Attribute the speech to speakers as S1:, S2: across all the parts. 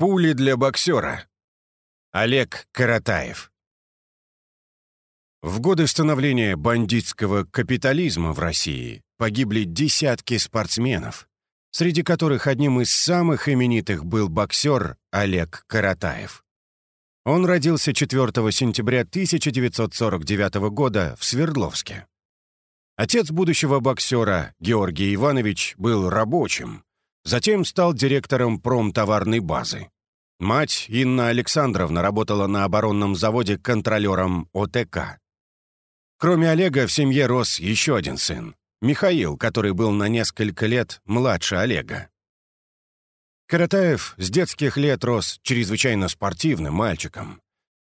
S1: Пули для боксера. Олег Каратаев. В годы становления бандитского капитализма в России погибли десятки спортсменов, среди которых одним из самых именитых был боксер Олег Каратаев. Он родился 4 сентября 1949 года в Свердловске. Отец будущего боксера, Георгий Иванович, был рабочим, Затем стал директором промтоварной базы. Мать, Инна Александровна, работала на оборонном заводе контролером ОТК. Кроме Олега в семье рос еще один сын, Михаил, который был на несколько лет младше Олега. Каратаев с детских лет рос чрезвычайно спортивным мальчиком.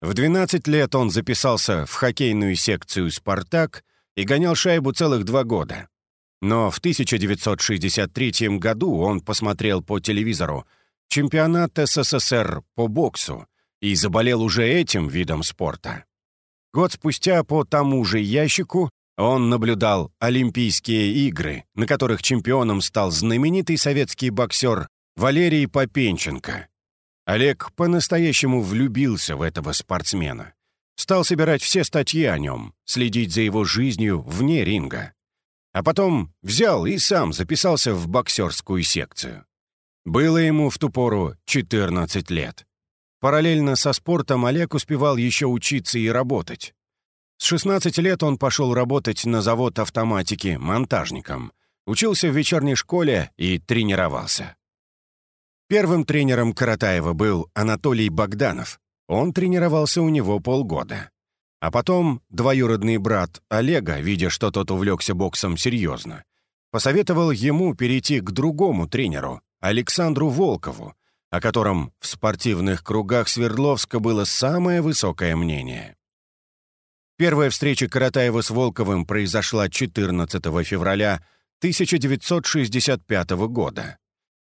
S1: В 12 лет он записался в хоккейную секцию «Спартак» и гонял шайбу целых два года. Но в 1963 году он посмотрел по телевизору чемпионат СССР по боксу и заболел уже этим видом спорта. Год спустя по тому же ящику он наблюдал Олимпийские игры, на которых чемпионом стал знаменитый советский боксер Валерий Попенченко. Олег по-настоящему влюбился в этого спортсмена. Стал собирать все статьи о нем, следить за его жизнью вне ринга. А потом взял и сам записался в боксерскую секцию. Было ему в ту пору 14 лет. Параллельно со спортом Олег успевал еще учиться и работать. С 16 лет он пошел работать на завод автоматики монтажником, учился в вечерней школе и тренировался. Первым тренером Каратаева был Анатолий Богданов. Он тренировался у него полгода. А потом двоюродный брат Олега, видя, что тот увлекся боксом серьезно, посоветовал ему перейти к другому тренеру, Александру Волкову, о котором в спортивных кругах Свердловска было самое высокое мнение. Первая встреча Каратаева с Волковым произошла 14 февраля 1965 года,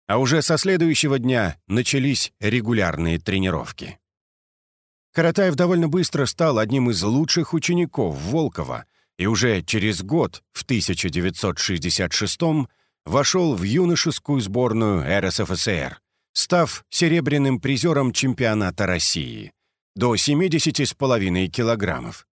S1: а уже со следующего дня начались регулярные тренировки. Каратаев довольно быстро стал одним из лучших учеников Волкова и уже через год, в 1966 вошел в юношескую сборную РСФСР, став серебряным призером чемпионата России до 70,5 килограммов.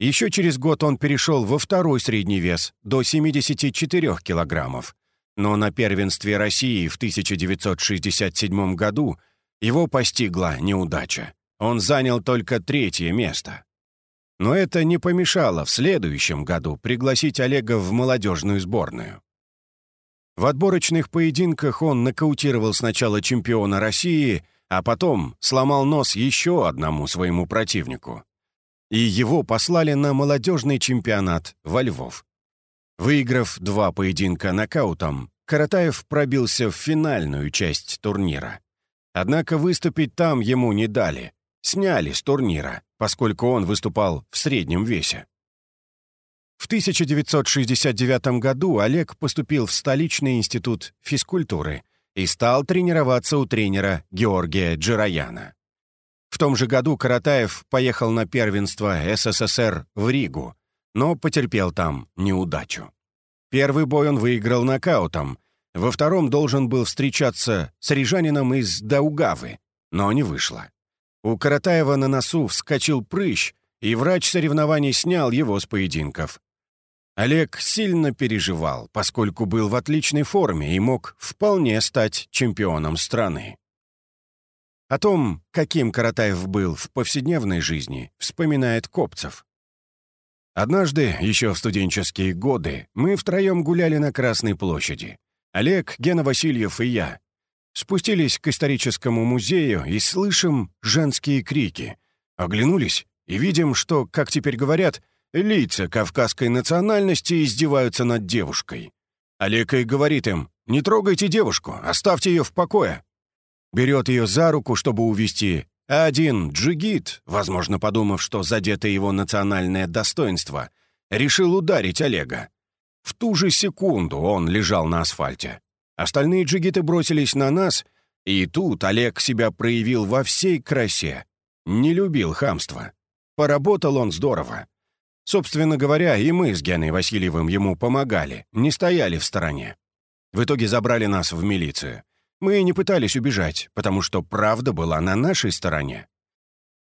S1: Еще через год он перешел во второй средний вес до 74 килограммов, но на первенстве России в 1967 году его постигла неудача. Он занял только третье место. Но это не помешало в следующем году пригласить Олега в молодежную сборную. В отборочных поединках он нокаутировал сначала чемпиона России, а потом сломал нос еще одному своему противнику. И его послали на молодежный чемпионат во Львов. Выиграв два поединка нокаутом, Каратаев пробился в финальную часть турнира. Однако выступить там ему не дали — сняли с турнира, поскольку он выступал в среднем весе. В 1969 году Олег поступил в столичный институт физкультуры и стал тренироваться у тренера Георгия Джираяна. В том же году Каратаев поехал на первенство СССР в Ригу, но потерпел там неудачу. Первый бой он выиграл нокаутом, во втором должен был встречаться с рижанином из Даугавы, но не вышло. У Каратаева на носу вскочил прыщ, и врач соревнований снял его с поединков. Олег сильно переживал, поскольку был в отличной форме и мог вполне стать чемпионом страны. О том, каким Каратаев был в повседневной жизни, вспоминает Копцев. Однажды, еще в студенческие годы, мы втроем гуляли на Красной площади. Олег, Гена Васильев и я. Спустились к историческому музею и слышим женские крики. Оглянулись и видим, что, как теперь говорят, лица кавказской национальности издеваются над девушкой. Олег и говорит им, «Не трогайте девушку, оставьте ее в покое». Берет ее за руку, чтобы увести, а один джигит, возможно, подумав, что задето его национальное достоинство, решил ударить Олега. В ту же секунду он лежал на асфальте. Остальные джигиты бросились на нас, и тут Олег себя проявил во всей красе. Не любил хамства. Поработал он здорово. Собственно говоря, и мы с Геной Васильевым ему помогали, не стояли в стороне. В итоге забрали нас в милицию. Мы не пытались убежать, потому что правда была на нашей стороне.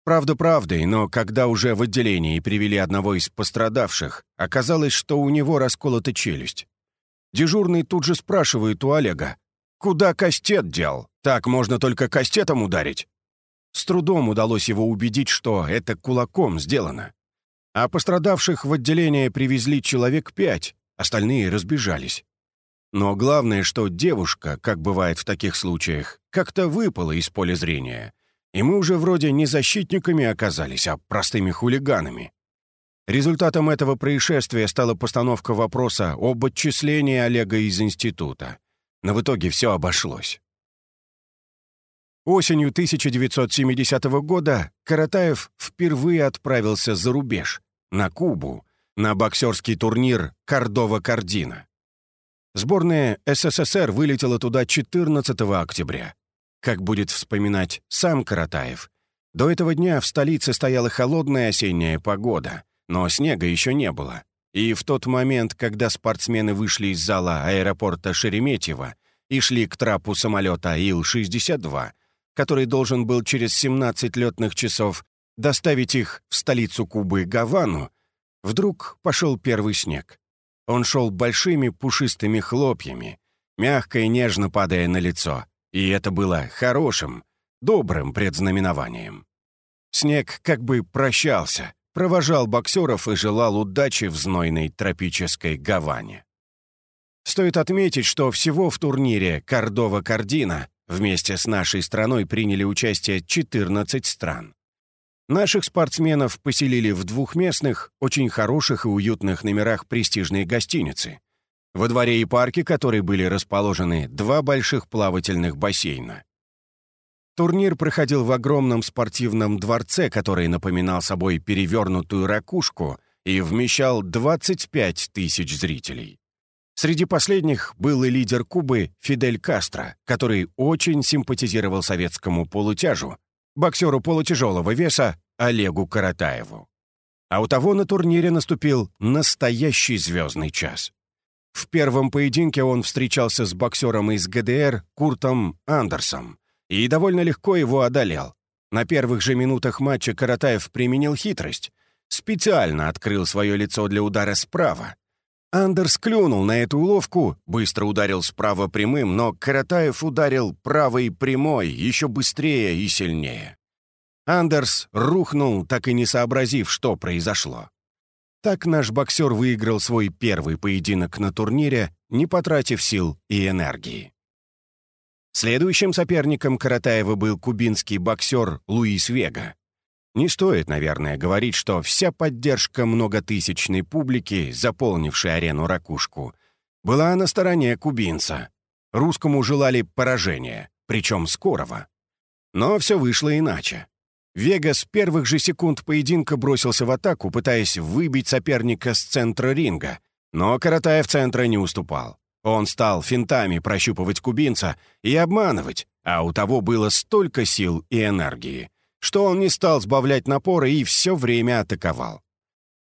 S1: Правда правдой, но когда уже в отделении привели одного из пострадавших, оказалось, что у него расколота челюсть. Дежурный тут же спрашивает у Олега, «Куда кастет дел? Так можно только кастетом ударить». С трудом удалось его убедить, что это кулаком сделано. А пострадавших в отделение привезли человек пять, остальные разбежались. Но главное, что девушка, как бывает в таких случаях, как-то выпала из поля зрения. И мы уже вроде не защитниками оказались, а простыми хулиганами. Результатом этого происшествия стала постановка вопроса об отчислении Олега из института. Но в итоге все обошлось. Осенью 1970 года Каратаев впервые отправился за рубеж, на Кубу, на боксерский турнир «Кордова-Кардина». Сборная СССР вылетела туда 14 октября. Как будет вспоминать сам Каратаев, до этого дня в столице стояла холодная осенняя погода, но снега еще не было. И в тот момент, когда спортсмены вышли из зала аэропорта Шереметьево и шли к трапу самолета Ил-62, который должен был через 17 летных часов доставить их в столицу Кубы Гавану, вдруг пошел первый снег. Он шел большими пушистыми хлопьями, мягко и нежно падая на лицо, и это было хорошим, добрым предзнаменованием. Снег как бы прощался, провожал боксеров и желал удачи в знойной тропической Гаване. Стоит отметить, что всего в турнире «Кордова-Кардина» вместе с нашей страной приняли участие 14 стран. Наших спортсменов поселили в двухместных, очень хороших и уютных номерах престижной гостиницы. Во дворе и парке которой были расположены два больших плавательных бассейна. Турнир проходил в огромном спортивном дворце, который напоминал собой перевернутую ракушку и вмещал 25 тысяч зрителей. Среди последних был и лидер Кубы Фидель Кастро, который очень симпатизировал советскому полутяжу, боксеру полутяжелого веса Олегу Каратаеву. А у того на турнире наступил настоящий звездный час. В первом поединке он встречался с боксером из ГДР Куртом Андерсом и довольно легко его одолел. На первых же минутах матча Каратаев применил хитрость. Специально открыл свое лицо для удара справа. Андерс клюнул на эту уловку, быстро ударил справа прямым, но Каратаев ударил правой прямой еще быстрее и сильнее. Андерс рухнул, так и не сообразив, что произошло. Так наш боксер выиграл свой первый поединок на турнире, не потратив сил и энергии. Следующим соперником Каратаева был кубинский боксер Луис Вега. Не стоит, наверное, говорить, что вся поддержка многотысячной публики, заполнившей арену «Ракушку», была на стороне кубинца. Русскому желали поражения, причем скорого. Но все вышло иначе. Вега с первых же секунд поединка бросился в атаку, пытаясь выбить соперника с центра ринга, но Каратаев центра не уступал. Он стал финтами прощупывать кубинца и обманывать, а у того было столько сил и энергии, что он не стал сбавлять напора и все время атаковал.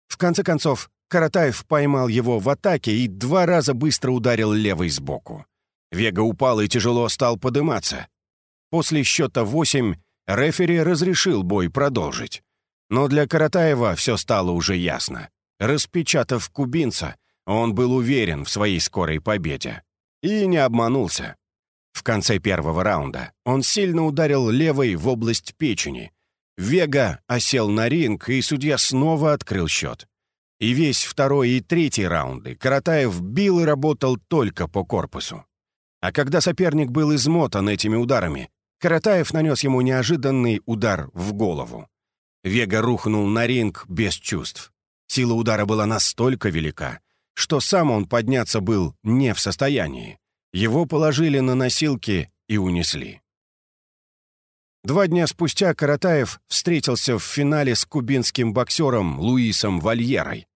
S1: В конце концов, Каратаев поймал его в атаке и два раза быстро ударил левой сбоку. Вега упал и тяжело стал подыматься. После счета 8 рефери разрешил бой продолжить. Но для Каратаева все стало уже ясно. Распечатав кубинца, он был уверен в своей скорой победе. И не обманулся. В конце первого раунда он сильно ударил левой в область печени. Вега осел на ринг, и судья снова открыл счет. И весь второй и третий раунды Каратаев бил и работал только по корпусу. А когда соперник был измотан этими ударами, Каратаев нанес ему неожиданный удар в голову. Вега рухнул на ринг без чувств. Сила удара была настолько велика, что сам он подняться был не в состоянии. Его положили на носилки и унесли. Два дня спустя Каратаев встретился в финале с кубинским боксером Луисом Вальерой.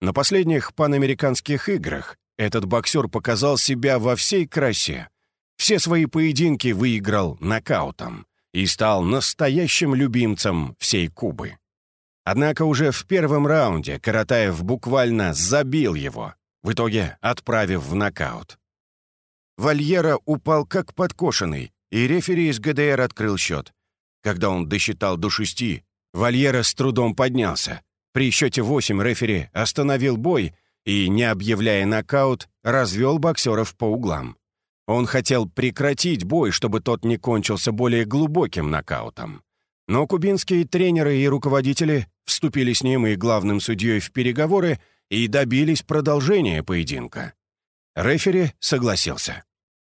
S1: На последних панамериканских играх этот боксер показал себя во всей красе. Все свои поединки выиграл нокаутом и стал настоящим любимцем всей Кубы. Однако уже в первом раунде Каратаев буквально забил его, в итоге отправив в нокаут. Вальера упал как подкошенный, и рефери из ГДР открыл счет. Когда он досчитал до шести, Вальера с трудом поднялся. При счете восемь рефери остановил бой и, не объявляя нокаут, развел боксеров по углам. Он хотел прекратить бой, чтобы тот не кончился более глубоким нокаутом. Но кубинские тренеры и руководители вступили с ним и главным судьей в переговоры и добились продолжения поединка. Рефери согласился.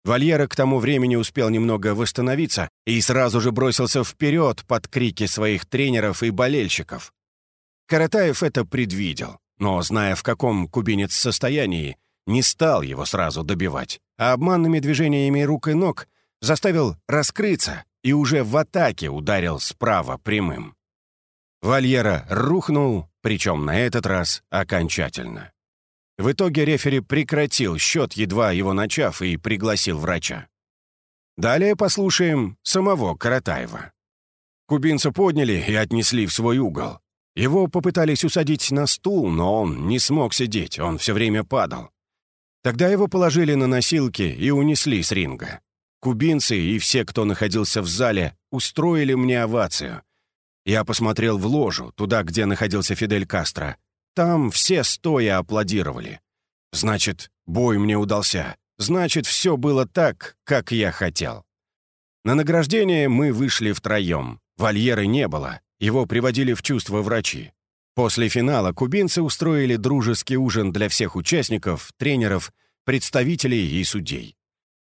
S1: Вальера к тому времени успел немного восстановиться и сразу же бросился вперед под крики своих тренеров и болельщиков. Каратаев это предвидел, но, зная, в каком кубинец состоянии, не стал его сразу добивать, а обманными движениями рук и ног заставил раскрыться и уже в атаке ударил справа прямым. Вальера рухнул, причем на этот раз окончательно. В итоге рефери прекратил счет, едва его начав, и пригласил врача. Далее послушаем самого Каратаева. Кубинца подняли и отнесли в свой угол. Его попытались усадить на стул, но он не смог сидеть, он все время падал. Тогда его положили на носилки и унесли с ринга. Кубинцы и все, кто находился в зале, устроили мне овацию. Я посмотрел в ложу, туда, где находился Фидель Кастро. Там все стоя аплодировали. Значит, бой мне удался. Значит, все было так, как я хотел. На награждение мы вышли втроем. Вольеры не было. Его приводили в чувство врачи. После финала кубинцы устроили дружеский ужин для всех участников, тренеров, представителей и судей.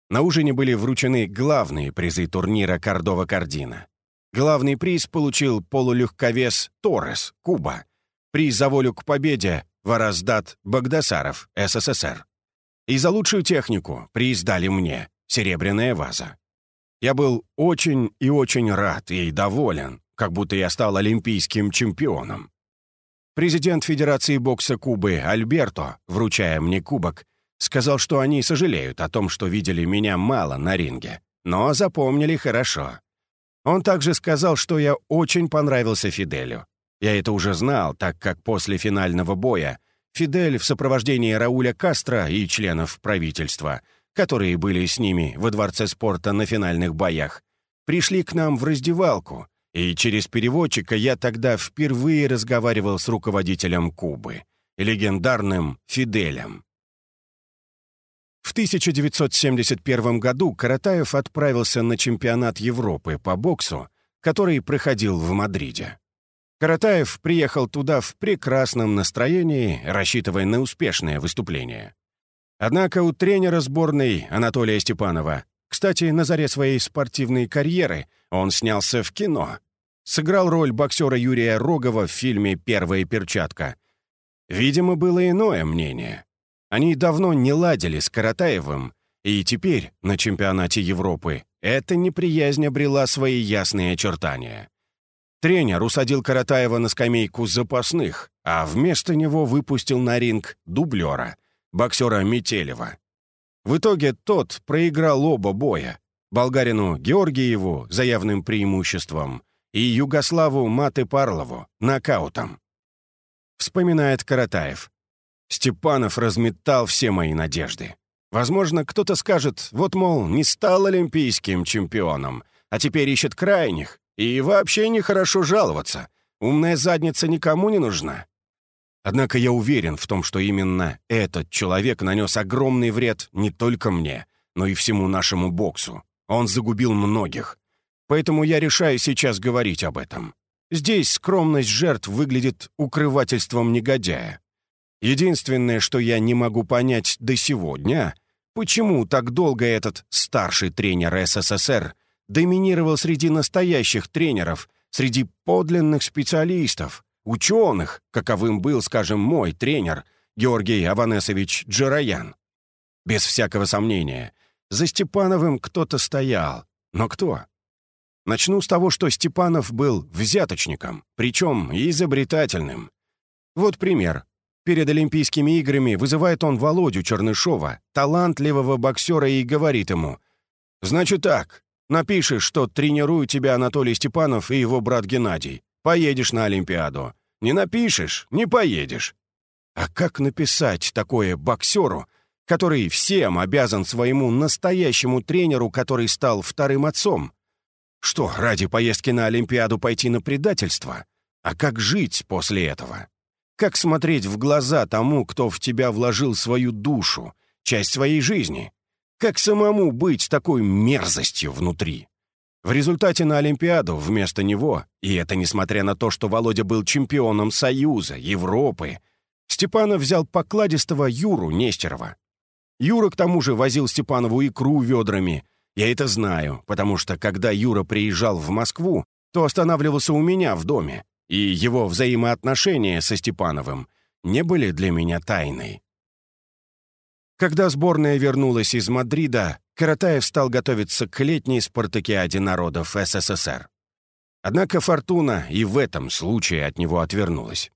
S1: На ужине были вручены главные призы турнира Кордова-Кардина. Главный приз получил полулегковес Торрес, Куба. Приз за волю к победе — Вараздат Багдасаров, СССР. И за лучшую технику приз дали мне — серебряная ваза. Я был очень и очень рад и доволен, как будто я стал олимпийским чемпионом. Президент Федерации бокса Кубы Альберто, вручая мне кубок, Сказал, что они сожалеют о том, что видели меня мало на ринге, но запомнили хорошо. Он также сказал, что я очень понравился Фиделю. Я это уже знал, так как после финального боя Фидель в сопровождении Рауля Кастро и членов правительства, которые были с ними во Дворце спорта на финальных боях, пришли к нам в раздевалку, и через переводчика я тогда впервые разговаривал с руководителем Кубы, легендарным Фиделем. В 1971 году Каратаев отправился на чемпионат Европы по боксу, который проходил в Мадриде. Каратаев приехал туда в прекрасном настроении, рассчитывая на успешное выступление. Однако у тренера сборной Анатолия Степанова, кстати, на заре своей спортивной карьеры, он снялся в кино. Сыграл роль боксера Юрия Рогова в фильме «Первая перчатка». Видимо, было иное мнение. Они давно не ладили с Каратаевым, и теперь, на чемпионате Европы, эта неприязнь обрела свои ясные очертания. Тренер усадил Каратаева на скамейку запасных, а вместо него выпустил на ринг дублера, боксера Метелева. В итоге тот проиграл оба боя. Болгарину Георгиеву за явным преимуществом и Югославу Маты Парлову нокаутом. Вспоминает Каратаев. Степанов разметал все мои надежды. Возможно, кто-то скажет, вот, мол, не стал олимпийским чемпионом, а теперь ищет крайних, и вообще нехорошо жаловаться. Умная задница никому не нужна. Однако я уверен в том, что именно этот человек нанес огромный вред не только мне, но и всему нашему боксу. Он загубил многих. Поэтому я решаю сейчас говорить об этом. Здесь скромность жертв выглядит укрывательством негодяя. Единственное, что я не могу понять до сегодня, почему так долго этот старший тренер СССР доминировал среди настоящих тренеров, среди подлинных специалистов, ученых, каковым был, скажем, мой тренер Георгий Аванесович Джараян. Без всякого сомнения, за Степановым кто-то стоял. Но кто? Начну с того, что Степанов был взяточником, причем изобретательным. Вот пример. Перед Олимпийскими играми вызывает он Володю Чернышова, талантливого боксера, и говорит ему, «Значит так, напишешь, что тренирует тебя Анатолий Степанов и его брат Геннадий. Поедешь на Олимпиаду. Не напишешь — не поедешь». А как написать такое боксеру, который всем обязан своему настоящему тренеру, который стал вторым отцом. Что, ради поездки на Олимпиаду пойти на предательство? А как жить после этого? Как смотреть в глаза тому, кто в тебя вложил свою душу, часть своей жизни? Как самому быть такой мерзостью внутри? В результате на Олимпиаду вместо него, и это несмотря на то, что Володя был чемпионом Союза, Европы, Степанов взял покладистого Юру Нестерова. Юра к тому же возил Степанову икру ведрами. Я это знаю, потому что когда Юра приезжал в Москву, то останавливался у меня в доме, и его взаимоотношения со Степановым не были для меня тайной. Когда сборная вернулась из Мадрида, Каратаев стал готовиться к летней спартакиаде народов СССР. Однако Фортуна и в этом случае от него отвернулась.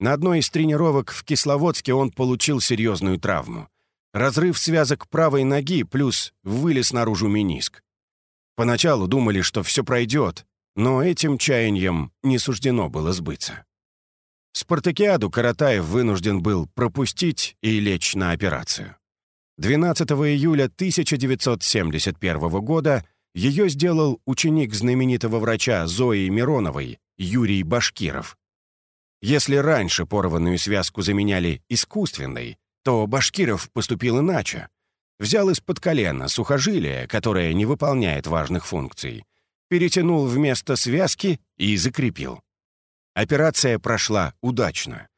S1: На одной из тренировок в Кисловодске он получил серьезную травму. Разрыв связок правой ноги плюс вылез наружу мениск. Поначалу думали, что все пройдет, но этим чаянием не суждено было сбыться. Спартакиаду Каратаев вынужден был пропустить и лечь на операцию. 12 июля 1971 года ее сделал ученик знаменитого врача Зои Мироновой, Юрий Башкиров. Если раньше порванную связку заменяли искусственной, то Башкиров поступил иначе. Взял из-под колена сухожилие, которое не выполняет важных функций, перетянул вместо связки и закрепил. Операция прошла удачно.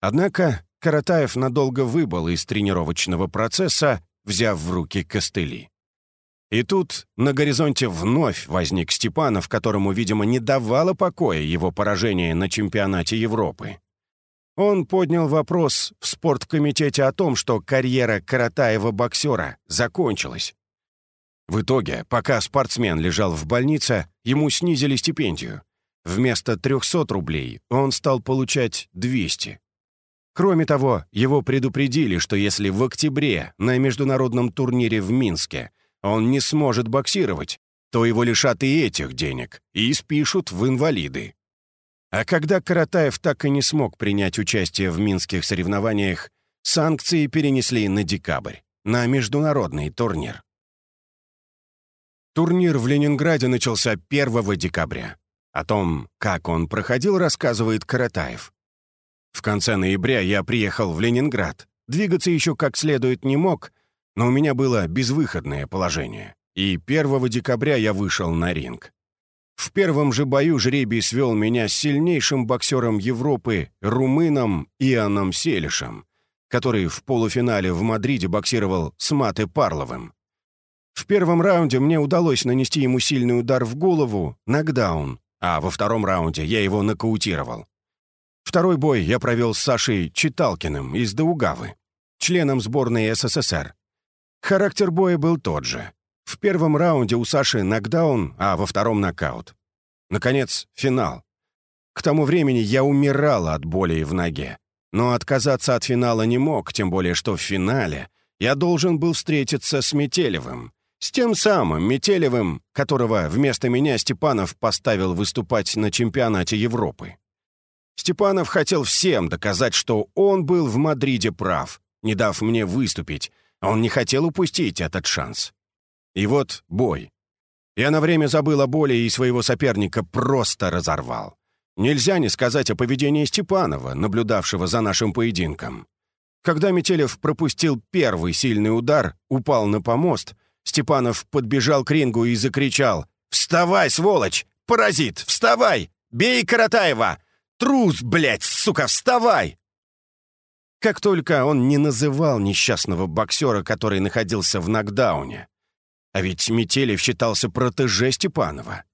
S1: Однако Каратаев надолго выбыл из тренировочного процесса, взяв в руки костыли. И тут на горизонте вновь возник Степанов, которому, видимо, не давало покоя его поражение на чемпионате Европы. Он поднял вопрос в спорткомитете о том, что карьера Каратаева-боксера закончилась. В итоге, пока спортсмен лежал в больнице, ему снизили стипендию. Вместо 300 рублей он стал получать 200. Кроме того, его предупредили, что если в октябре на международном турнире в Минске он не сможет боксировать, то его лишат и этих денег и спишут в инвалиды. А когда Каратаев так и не смог принять участие в минских соревнованиях, санкции перенесли на декабрь, на международный турнир. Турнир в Ленинграде начался 1 декабря. О том, как он проходил, рассказывает Каратаев. В конце ноября я приехал в Ленинград. Двигаться еще как следует не мог, но у меня было безвыходное положение. И 1 декабря я вышел на ринг. В первом же бою жребий свел меня с сильнейшим боксером Европы, румыном Иоанном Селишем, который в полуфинале в Мадриде боксировал с Мате Парловым. В первом раунде мне удалось нанести ему сильный удар в голову, нокдаун, а во втором раунде я его нокаутировал. Второй бой я провел с Сашей Читалкиным из Даугавы, членом сборной СССР. Характер боя был тот же. В первом раунде у Саши нокдаун, а во втором нокаут. Наконец, финал. К тому времени я умирал от боли в ноге. Но отказаться от финала не мог, тем более что в финале я должен был встретиться с Метелевым. С тем самым Метелевым, которого вместо меня Степанов поставил выступать на чемпионате Европы. Степанов хотел всем доказать, что он был в Мадриде прав, не дав мне выступить. Он не хотел упустить этот шанс. И вот бой. Я на время забыл о боли и своего соперника просто разорвал. Нельзя не сказать о поведении Степанова, наблюдавшего за нашим поединком. Когда Метелев пропустил первый сильный удар, упал на помост, Степанов подбежал к рингу и закричал «Вставай, сволочь! Паразит! Вставай! Бей Каратаева! Трус, блядь, сука, вставай!» Как только он не называл несчастного боксера, который находился в нокдауне. А ведь Метелев считался протеже Степанова.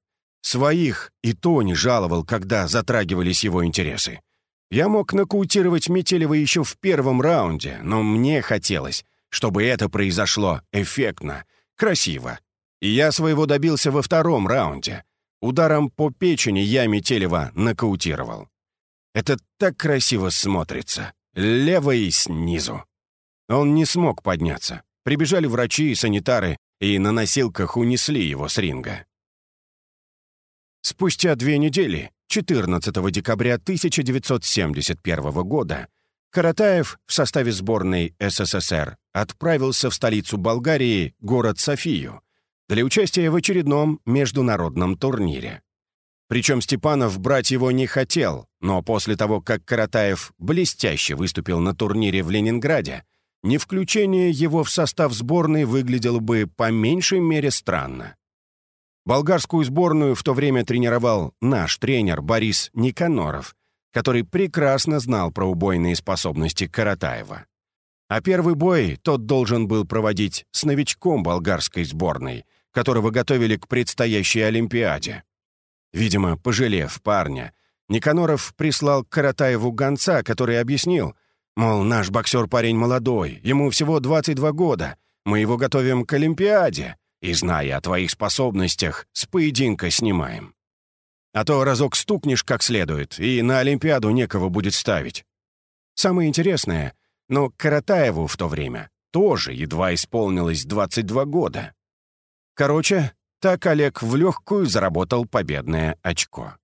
S1: Своих и то не жаловал, когда затрагивались его интересы. Я мог нокаутировать Метелева еще в первом раунде, но мне хотелось, чтобы это произошло эффектно, красиво. И я своего добился во втором раунде. Ударом по печени я Метелева нокаутировал. Это так красиво смотрится. Лево и снизу. Он не смог подняться. Прибежали врачи и санитары, и на носилках унесли его с ринга. Спустя две недели, 14 декабря 1971 года, Каратаев в составе сборной СССР отправился в столицу Болгарии, город Софию, для участия в очередном международном турнире. Причем Степанов брать его не хотел, но после того, как Каратаев блестяще выступил на турнире в Ленинграде, не включение его в состав сборной выглядело бы по меньшей мере странно. Болгарскую сборную в то время тренировал наш тренер Борис Никаноров, который прекрасно знал про убойные способности Каратаева. А первый бой тот должен был проводить с новичком болгарской сборной, которого готовили к предстоящей Олимпиаде. Видимо, пожалев парня, Никаноров прислал к Каратаеву гонца, который объяснил, мол, наш боксер парень молодой, ему всего 22 года, мы его готовим к Олимпиаде, и, зная о твоих способностях, с поединка снимаем. А то разок стукнешь как следует, и на Олимпиаду некого будет ставить. Самое интересное, но Каратаеву в то время тоже едва исполнилось 22 года. Короче, так Олег в легкую заработал победное очко.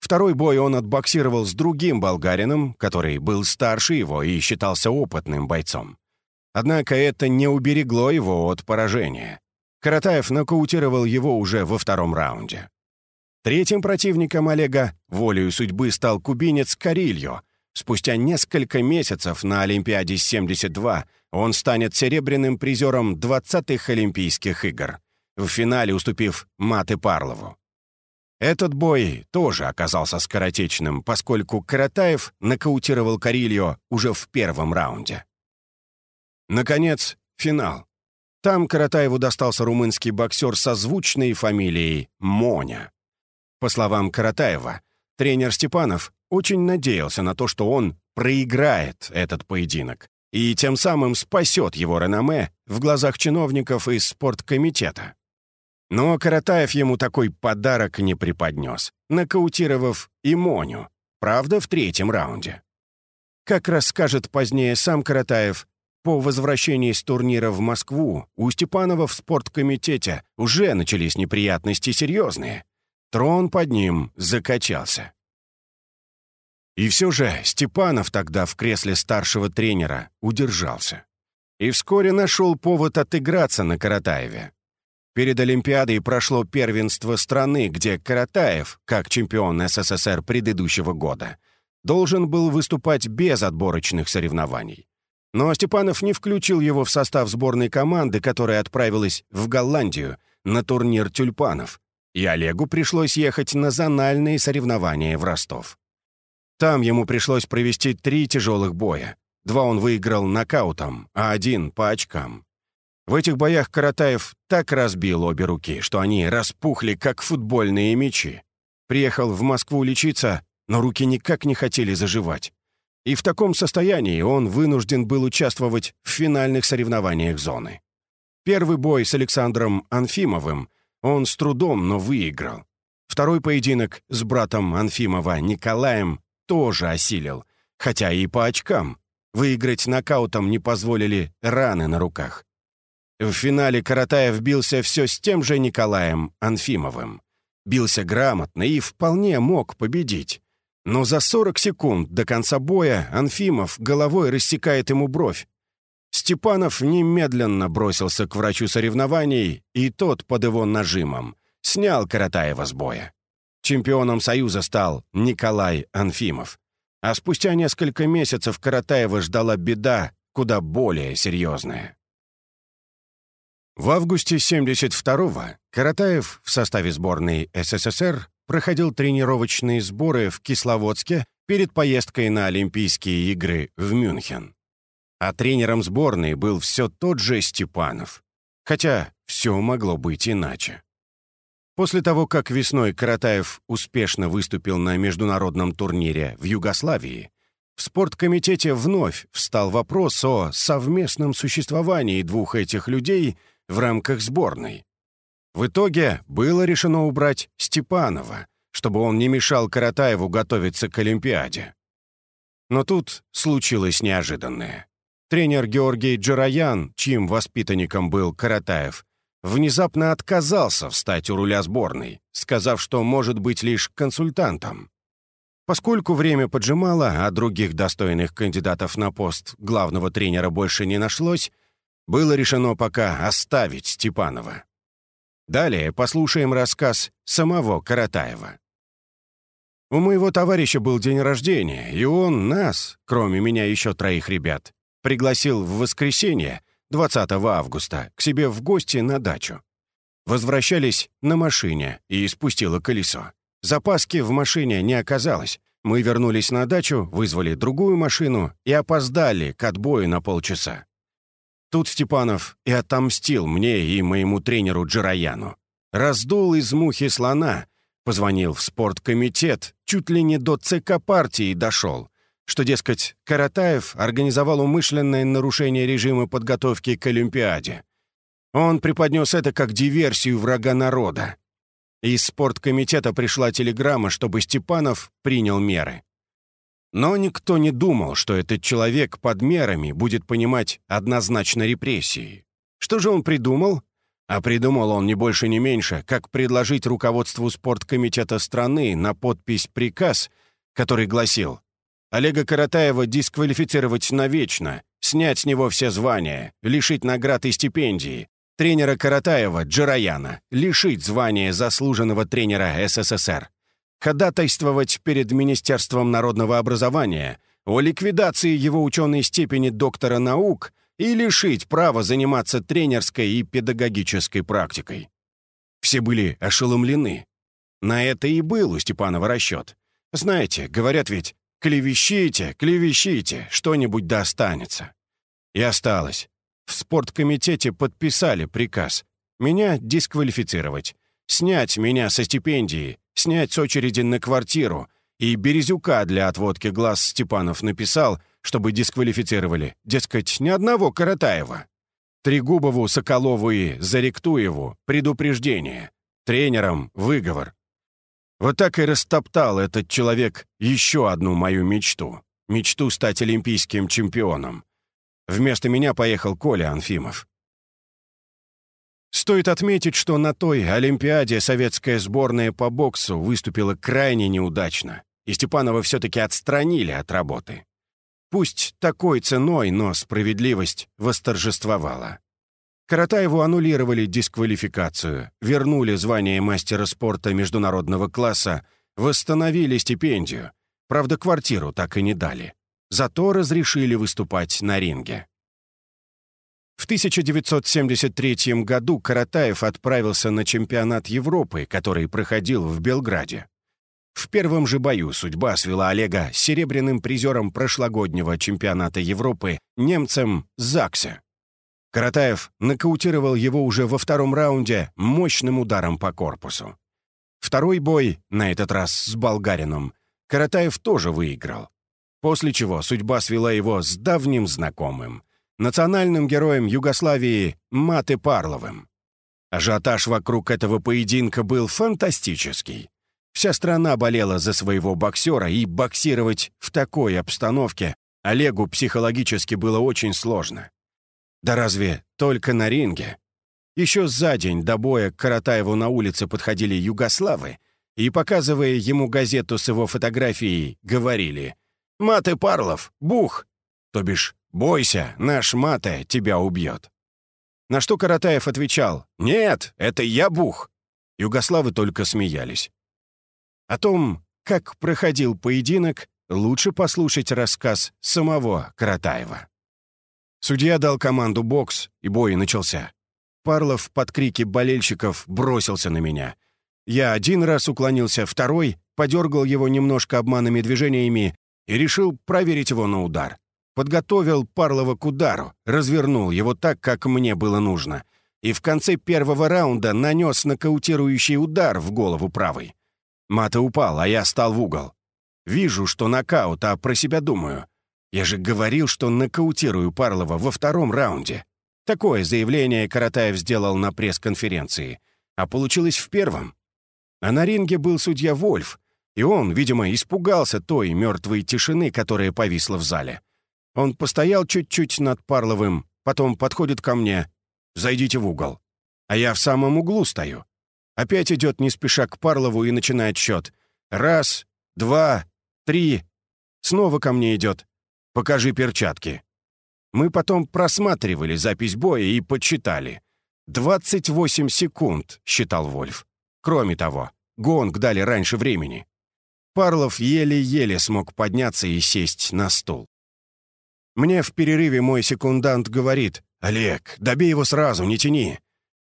S1: Второй бой он отбоксировал с другим болгарином, который был старше его и считался опытным бойцом. Однако это не уберегло его от поражения. Каратаев нокаутировал его уже во втором раунде. Третьим противником Олега волею судьбы стал кубинец Карильо. Спустя несколько месяцев на Олимпиаде 72 он станет серебряным призером 20-х Олимпийских игр, в финале уступив Маты Парлову. Этот бой тоже оказался скоротечным, поскольку Каратаев нокаутировал Карильо уже в первом раунде. Наконец, финал. Там Каратаеву достался румынский боксер со звучной фамилией Моня. По словам Каратаева, тренер Степанов очень надеялся на то, что он проиграет этот поединок и тем самым спасет его реноме в глазах чиновников из спорткомитета. Но Каратаев ему такой подарок не преподнес, нокаутировав и Моню, правда, в третьем раунде. Как расскажет позднее сам Каратаев, по возвращении с турнира в Москву у Степанова в спорткомитете уже начались неприятности серьезные. Трон под ним закачался. И все же Степанов тогда в кресле старшего тренера удержался. И вскоре нашел повод отыграться на Каратаеве. Перед Олимпиадой прошло первенство страны, где Каратаев, как чемпион СССР предыдущего года, должен был выступать без отборочных соревнований. Но Степанов не включил его в состав сборной команды, которая отправилась в Голландию на турнир тюльпанов, и Олегу пришлось ехать на зональные соревнования в Ростов. Там ему пришлось провести три тяжелых боя. Два он выиграл нокаутом, а один — по очкам. В этих боях Каратаев так разбил обе руки, что они распухли, как футбольные мячи. Приехал в Москву лечиться, но руки никак не хотели заживать. И в таком состоянии он вынужден был участвовать в финальных соревнованиях зоны. Первый бой с Александром Анфимовым он с трудом, но выиграл. Второй поединок с братом Анфимова Николаем тоже осилил, хотя и по очкам. Выиграть нокаутом не позволили раны на руках. В финале Каратаев бился все с тем же Николаем Анфимовым. Бился грамотно и вполне мог победить. Но за 40 секунд до конца боя Анфимов головой рассекает ему бровь. Степанов немедленно бросился к врачу соревнований, и тот под его нажимом снял Каратаева с боя. Чемпионом Союза стал Николай Анфимов. А спустя несколько месяцев Каратаева ждала беда, куда более серьезная. В августе 72-го Каратаев в составе сборной СССР проходил тренировочные сборы в Кисловодске перед поездкой на Олимпийские игры в Мюнхен. А тренером сборной был все тот же Степанов. Хотя все могло быть иначе. После того, как весной Каратаев успешно выступил на международном турнире в Югославии, в спорткомитете вновь встал вопрос о совместном существовании двух этих людей в рамках сборной. В итоге было решено убрать Степанова, чтобы он не мешал Каратаеву готовиться к Олимпиаде. Но тут случилось неожиданное. Тренер Георгий Джараян, чьим воспитанником был Каратаев, внезапно отказался встать у руля сборной, сказав, что может быть лишь консультантом. Поскольку время поджимало, а других достойных кандидатов на пост главного тренера больше не нашлось, было решено пока оставить Степанова. Далее послушаем рассказ самого Каратаева. У моего товарища был день рождения, и он нас, кроме меня еще троих ребят, пригласил в воскресенье, 20 августа, к себе в гости на дачу. Возвращались на машине, и спустило колесо. Запаски в машине не оказалось. Мы вернулись на дачу, вызвали другую машину и опоздали к отбою на полчаса. Тут Степанов и отомстил мне и моему тренеру Джираяну. Раздул из мухи слона, позвонил в спорткомитет, чуть ли не до ЦК партии дошел, что, дескать, Каратаев организовал умышленное нарушение режима подготовки к Олимпиаде. Он преподнес это как диверсию врага народа. Из спорткомитета пришла телеграмма, чтобы Степанов принял меры. Но никто не думал, что этот человек под мерами будет понимать однозначно репрессии. Что же он придумал? А придумал он не больше, не меньше, как предложить руководству спорткомитета страны на подпись приказ, который гласил «Олега Каратаева дисквалифицировать навечно, снять с него все звания, лишить наград и стипендии, тренера Каратаева Джараяна лишить звания заслуженного тренера СССР, ходатайствовать перед Министерством народного образования о ликвидации его ученой степени доктора наук и лишить права заниматься тренерской и педагогической практикой. Все были ошеломлены. На это и был у Степанова расчет. Знаете, говорят ведь, клевещите, клевещите, что-нибудь достанется. И осталось. В спорткомитете подписали приказ. Меня дисквалифицировать. Снять меня со стипендии, снять с очереди на квартиру. И Березюка для отводки глаз Степанов написал — чтобы дисквалифицировали. Дескать, ни одного Каратаева. Трегубову, Соколову и Заректуеву предупреждение. Тренерам выговор. Вот так и растоптал этот человек еще одну мою мечту. Мечту стать олимпийским чемпионом. Вместо меня поехал Коля Анфимов. Стоит отметить, что на той Олимпиаде советская сборная по боксу выступила крайне неудачно, и Степанова все-таки отстранили от работы. Пусть такой ценой, но справедливость восторжествовала. Каратаеву аннулировали дисквалификацию, вернули звание мастера спорта международного класса, восстановили стипендию. Правда, квартиру так и не дали. Зато разрешили выступать на ринге. В 1973 году Каратаев отправился на чемпионат Европы, который проходил в Белграде. В первом же бою судьба свела Олега с серебряным призером прошлогоднего чемпионата Европы немцем Заксе. Каратаев нокаутировал его уже во втором раунде мощным ударом по корпусу. Второй бой, на этот раз с болгарином, Каратаев тоже выиграл. После чего судьба свела его с давним знакомым, национальным героем Югославии Маты Парловым. Ажиотаж вокруг этого поединка был фантастический. Вся страна болела за своего боксера, и боксировать в такой обстановке Олегу психологически было очень сложно. Да разве только на ринге? Еще за день до боя к Каратаеву на улице подходили югославы и, показывая ему газету с его фотографией, говорили «Мате Парлов, бух!» То бишь «Бойся, наш Мате тебя убьет». На что Каратаев отвечал «Нет, это я бух». Югославы только смеялись. О том, как проходил поединок, лучше послушать рассказ самого Каратаева. Судья дал команду «бокс», и бой начался. Парлов под крики болельщиков бросился на меня. Я один раз уклонился, второй подергал его немножко обманными движениями и решил проверить его на удар. Подготовил Парлова к удару, развернул его так, как мне было нужно, и в конце первого раунда нанес нокаутирующий удар в голову правой. Мата упал, а я стал в угол. Вижу, что нокаут, а про себя думаю. Я же говорил, что нокаутирую Парлова во втором раунде. Такое заявление Каратаев сделал на пресс-конференции. А получилось в первом. А на ринге был судья Вольф, и он, видимо, испугался той мертвой тишины, которая повисла в зале. Он постоял чуть-чуть над Парловым, потом подходит ко мне. «Зайдите в угол». А я в самом углу стою. Опять идет не спеша к Парлову и начинает счет. Раз, два, три. Снова ко мне идет. Покажи перчатки. Мы потом просматривали запись боя и подсчитали. 28 секунд, считал Вольф. Кроме того, гонг дали раньше времени. Парлов еле-еле смог подняться и сесть на стул. Мне в перерыве мой секундант говорит, «Олег, добей его сразу, не тяни».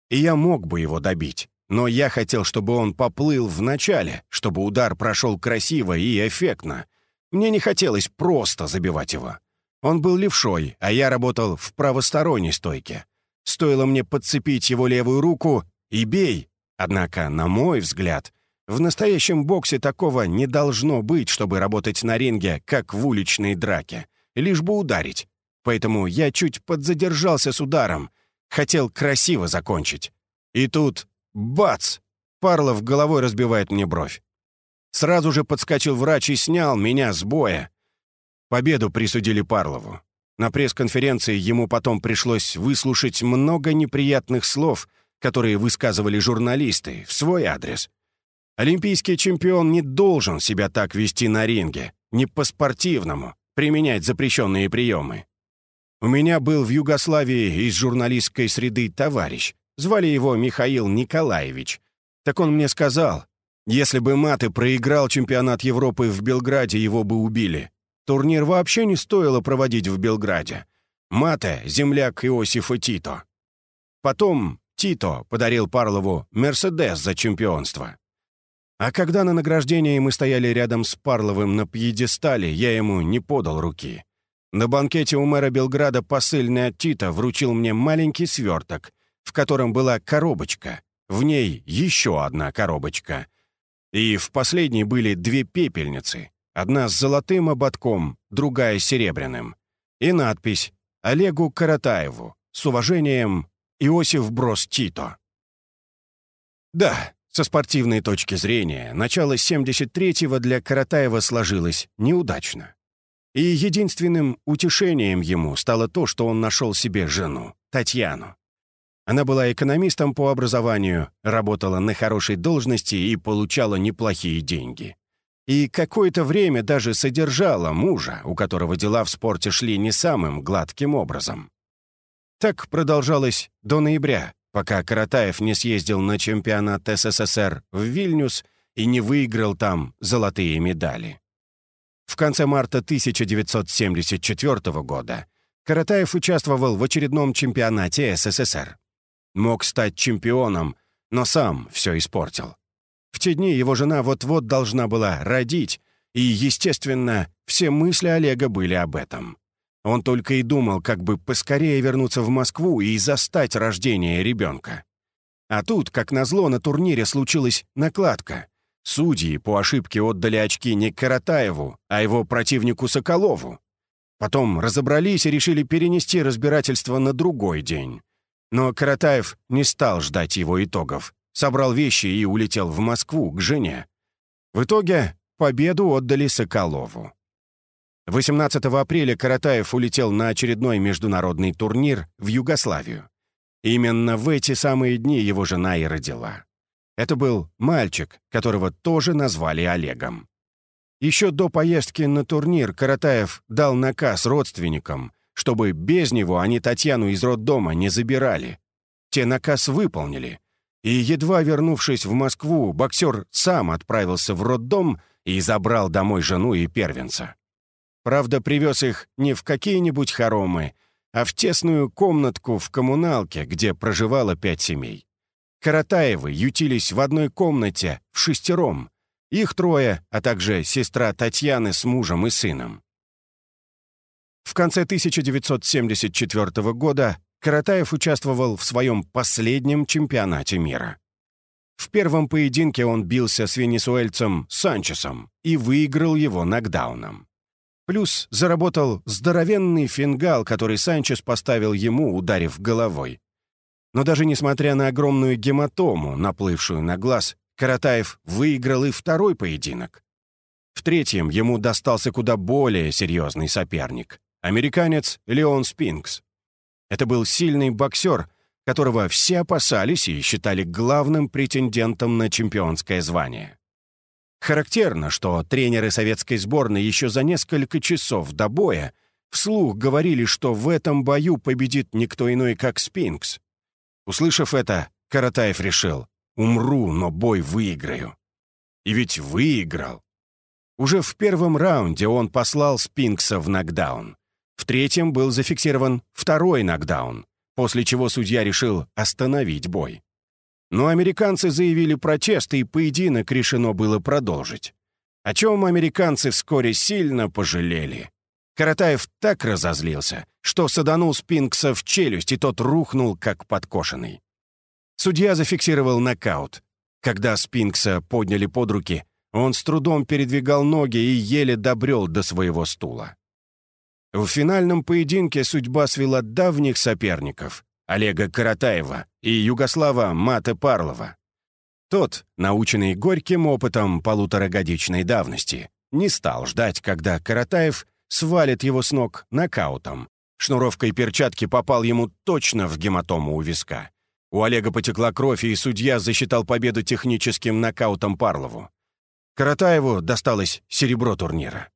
S1: И я мог бы его добить, но я хотел, чтобы он поплыл в начале, чтобы удар прошел красиво и эффектно. Мне не хотелось просто забивать его. Он был левшой, а я работал в правосторонней стойке. Стоило мне подцепить его левую руку и бей. Однако, на мой взгляд, в настоящем боксе такого не должно быть, чтобы работать на ринге, как в уличной драке, лишь бы ударить. Поэтому я чуть подзадержался с ударом, хотел красиво закончить. И тут — бац! Парлов головой разбивает мне бровь. Сразу же подскочил врач и снял меня с боя. Победу присудили Парлову. На пресс-конференции ему потом пришлось выслушать много неприятных слов, которые высказывали журналисты в свой адрес. Олимпийский чемпион не должен себя так вести на ринге, не по-спортивному, применять запрещенные приемы. У меня был в Югославии из журналистской среды товарищ. Звали его Михаил Николаевич. Так он мне сказал, если бы Маты проиграл чемпионат Европы в Белграде, его бы убили. Турнир вообще не стоило проводить в Белграде. Мате — земляк Иосифа Тито. Потом Тито подарил Парлову «Мерседес» за чемпионство. А когда на награждении мы стояли рядом с Парловым на пьедестале, я ему не подал руки. На банкете у мэра Белграда посыльный от Тита вручил мне маленький сверток, в котором была коробочка, в ней еще одна коробочка. И в последней были две пепельницы, Одна с золотым ободком, другая с серебряным. И надпись «Олегу Каратаеву. С уважением, Иосиф Брос Тито». Да, со спортивной точки зрения, начало 73-го для Каратаева сложилось неудачно. И единственным утешением ему стало то, что он нашел себе жену, Татьяну. Она была экономистом по образованию, работала на хорошей должности и получала неплохие деньги и какое-то время даже содержала мужа, у которого дела в спорте шли не самым гладким образом. Так продолжалось до ноября, пока Каратаев не съездил на чемпионат СССР в Вильнюс и не выиграл там золотые медали. В конце марта 1974 года Каратаев участвовал в очередном чемпионате СССР. Мог стать чемпионом, но сам все испортил. В те дни его жена вот-вот должна была родить, и, естественно, все мысли Олега были об этом. Он только и думал, как бы поскорее вернуться в Москву и застать рождение ребенка. А тут, как назло, на турнире случилась накладка. Судьи по ошибке отдали очки не Каратаеву, а его противнику Соколову. Потом разобрались и решили перенести разбирательство на другой день. Но Каратаев не стал ждать его итогов собрал вещи и улетел в Москву к жене. В итоге победу отдали Соколову. 18 апреля Каратаев улетел на очередной международный турнир в Югославию. Именно в эти самые дни его жена и родила. Это был мальчик, которого тоже назвали Олегом. Еще до поездки на турнир Каратаев дал наказ родственникам, чтобы без него они Татьяну из роддома не забирали. Те наказ выполнили, и, едва вернувшись в Москву, боксер сам отправился в роддом и забрал домой жену и первенца. Правда, привез их не в какие-нибудь хоромы, а в тесную комнатку в коммуналке, где проживало пять семей. Каратаевы ютились в одной комнате, в шестером. Их трое, а также сестра Татьяны с мужем и сыном. В конце 1974 года Каратаев участвовал в своем последнем чемпионате мира. В первом поединке он бился с венесуэльцем Санчесом и выиграл его нокдауном. Плюс заработал здоровенный фингал, который Санчес поставил ему, ударив головой. Но даже несмотря на огромную гематому, наплывшую на глаз, Каратаев выиграл и второй поединок. В третьем ему достался куда более серьезный соперник — американец Леон Спинкс. Это был сильный боксер, которого все опасались и считали главным претендентом на чемпионское звание. Характерно, что тренеры советской сборной еще за несколько часов до боя вслух говорили, что в этом бою победит никто иной, как Спинкс. Услышав это, Каратаев решил, умру, но бой выиграю. И ведь выиграл. Уже в первом раунде он послал Спинкса в нокдаун. В третьем был зафиксирован второй нокдаун, после чего судья решил остановить бой. Но американцы заявили протест, и поединок решено было продолжить. О чем американцы вскоре сильно пожалели. Каратаев так разозлился, что саданул Спинкса в челюсть, и тот рухнул, как подкошенный. Судья зафиксировал нокаут. Когда Спинкса подняли под руки, он с трудом передвигал ноги и еле добрел до своего стула. В финальном поединке судьба свела давних соперников Олега Каратаева и Югослава Мате Парлова. Тот, наученный горьким опытом полуторагодичной давности, не стал ждать, когда Каратаев свалит его с ног нокаутом. Шнуровкой перчатки попал ему точно в гематому у виска. У Олега потекла кровь, и судья засчитал победу техническим нокаутом Парлову. Каратаеву досталось серебро турнира.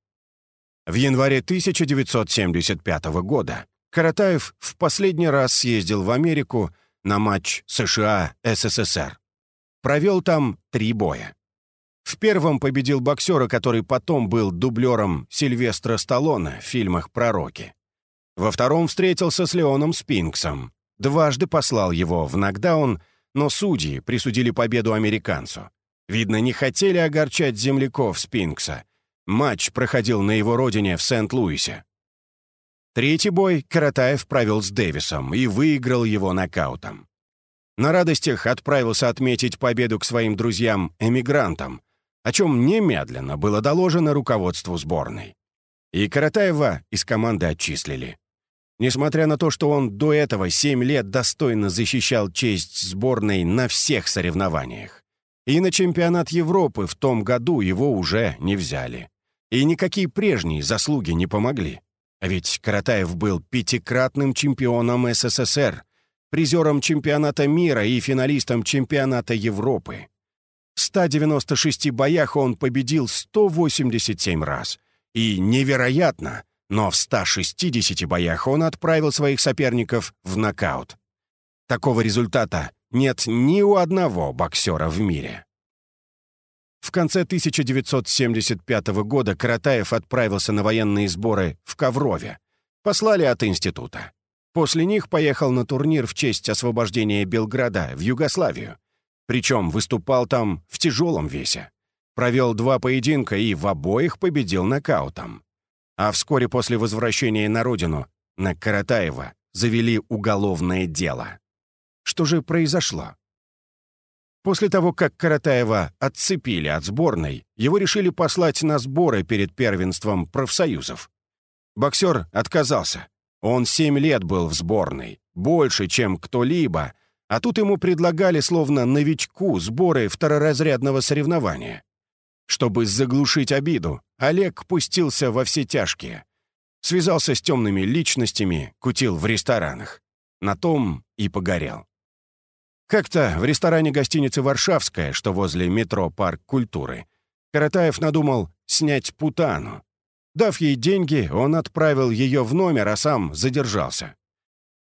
S1: В январе 1975 года Каратаев в последний раз съездил в Америку на матч США-СССР. Провел там три боя. В первом победил боксера, который потом был дублером Сильвестра Сталлоне в фильмах «Пророки». Во втором встретился с Леоном Спинксом. Дважды послал его в нокдаун, но судьи присудили победу американцу. Видно, не хотели огорчать земляков Спинкса. Матч проходил на его родине в Сент-Луисе. Третий бой Каратаев провел с Дэвисом и выиграл его нокаутом. На радостях отправился отметить победу к своим друзьям-эмигрантам, о чем немедленно было доложено руководству сборной. И Каратаева из команды отчислили. Несмотря на то, что он до этого семь лет достойно защищал честь сборной на всех соревнованиях. И на чемпионат Европы в том году его уже не взяли. И никакие прежние заслуги не помогли. А ведь Каратаев был пятикратным чемпионом СССР, призером чемпионата мира и финалистом чемпионата Европы. В 196 боях он победил 187 раз. И невероятно, но в 160 боях он отправил своих соперников в нокаут. Такого результата нет ни у одного боксера в мире. В конце 1975 года Каратаев отправился на военные сборы в Коврове. Послали от института. После них поехал на турнир в честь освобождения Белграда в Югославию. Причем выступал там в тяжелом весе. Провел два поединка и в обоих победил нокаутом. А вскоре после возвращения на родину на Каратаева завели уголовное дело. Что же произошло? После того, как Каратаева отцепили от сборной, его решили послать на сборы перед первенством профсоюзов. Боксер отказался. Он семь лет был в сборной, больше, чем кто-либо, а тут ему предлагали словно новичку сборы второразрядного соревнования. Чтобы заглушить обиду, Олег пустился во все тяжкие. Связался с темными личностями, кутил в ресторанах. На том и погорел. Как-то в ресторане гостиницы «Варшавская», что возле метро «Парк культуры», Каратаев надумал снять путану. Дав ей деньги, он отправил ее в номер, а сам задержался.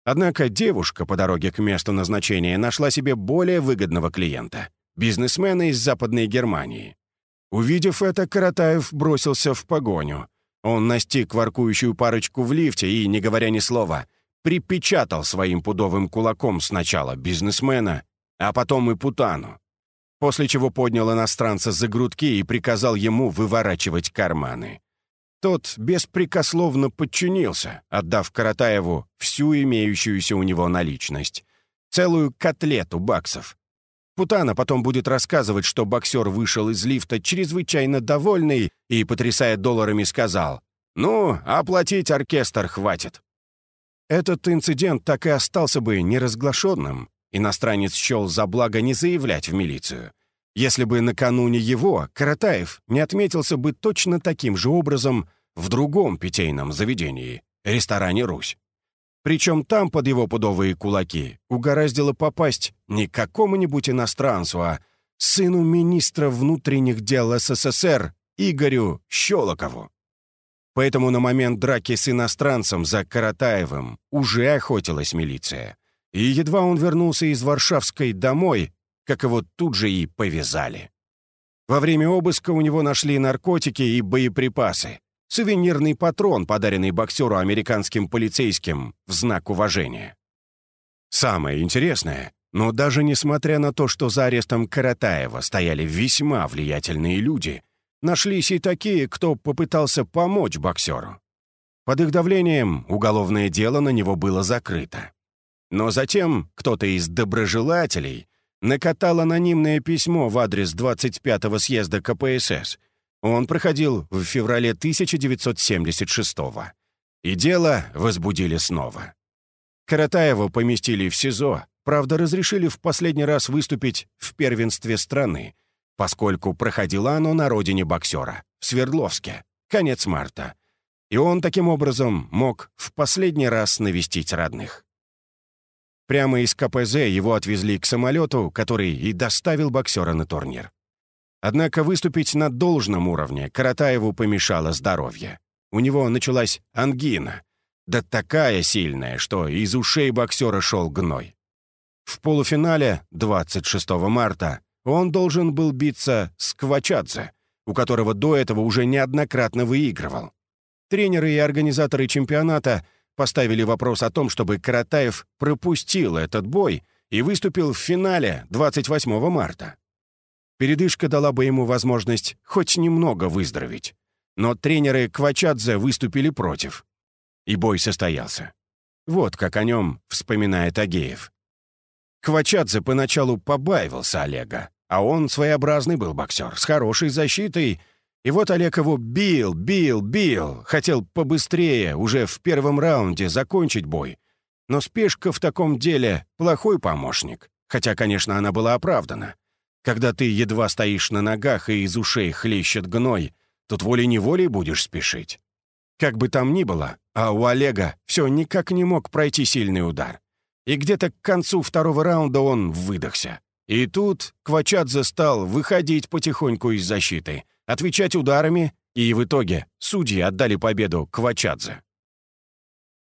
S1: Однако девушка по дороге к месту назначения нашла себе более выгодного клиента — бизнесмена из Западной Германии. Увидев это, Каратаев бросился в погоню. Он настиг воркующую парочку в лифте и, не говоря ни слова, припечатал своим пудовым кулаком сначала бизнесмена, а потом и Путану, после чего поднял иностранца за грудки и приказал ему выворачивать карманы. Тот беспрекословно подчинился, отдав Каратаеву всю имеющуюся у него наличность. Целую котлету баксов. Путана потом будет рассказывать, что боксер вышел из лифта чрезвычайно довольный и, потрясая долларами, сказал «Ну, оплатить оркестр хватит». Этот инцидент так и остался бы неразглашенным. Иностранец счел за благо не заявлять в милицию. Если бы накануне его Каратаев не отметился бы точно таким же образом в другом питейном заведении — ресторане «Русь». Причем там под его пудовые кулаки угораздило попасть не какому-нибудь иностранцу, а сыну министра внутренних дел СССР Игорю Щелокову. Поэтому на момент драки с иностранцем за Каратаевым уже охотилась милиция. И едва он вернулся из Варшавской домой, как его тут же и повязали. Во время обыска у него нашли наркотики и боеприпасы. Сувенирный патрон, подаренный боксеру американским полицейским в знак уважения. Самое интересное, но даже несмотря на то, что за арестом Каратаева стояли весьма влиятельные люди, нашлись и такие, кто попытался помочь боксеру. Под их давлением уголовное дело на него было закрыто. Но затем кто-то из доброжелателей накатал анонимное письмо в адрес 25-го съезда КПСС. Он проходил в феврале 1976-го. И дело возбудили снова. Каратаева поместили в СИЗО, правда, разрешили в последний раз выступить в первенстве страны, поскольку проходило оно на родине боксера, в Свердловске, конец марта. И он таким образом мог в последний раз навестить родных. Прямо из КПЗ его отвезли к самолету, который и доставил боксера на турнир. Однако выступить на должном уровне Каратаеву помешало здоровье. У него началась ангина, да такая сильная, что из ушей боксера шел гной. В полуфинале 26 марта он должен был биться с Квачадзе, у которого до этого уже неоднократно выигрывал. Тренеры и организаторы чемпионата поставили вопрос о том, чтобы Каратаев пропустил этот бой и выступил в финале 28 марта. Передышка дала бы ему возможность хоть немного выздороветь. Но тренеры Квачадзе выступили против. И бой состоялся. Вот как о нем вспоминает Агеев. Квачадзе поначалу побаивался Олега, а он своеобразный был боксер, с хорошей защитой — и вот Олег его бил, бил, бил, хотел побыстрее, уже в первом раунде закончить бой. Но спешка в таком деле — плохой помощник, хотя, конечно, она была оправдана. Когда ты едва стоишь на ногах и из ушей хлещет гной, тут волей-неволей будешь спешить. Как бы там ни было, а у Олега все никак не мог пройти сильный удар. И где-то к концу второго раунда он выдохся. И тут Квачадзе стал выходить потихоньку из защиты — отвечать ударами, и в итоге судьи отдали победу Квачадзе.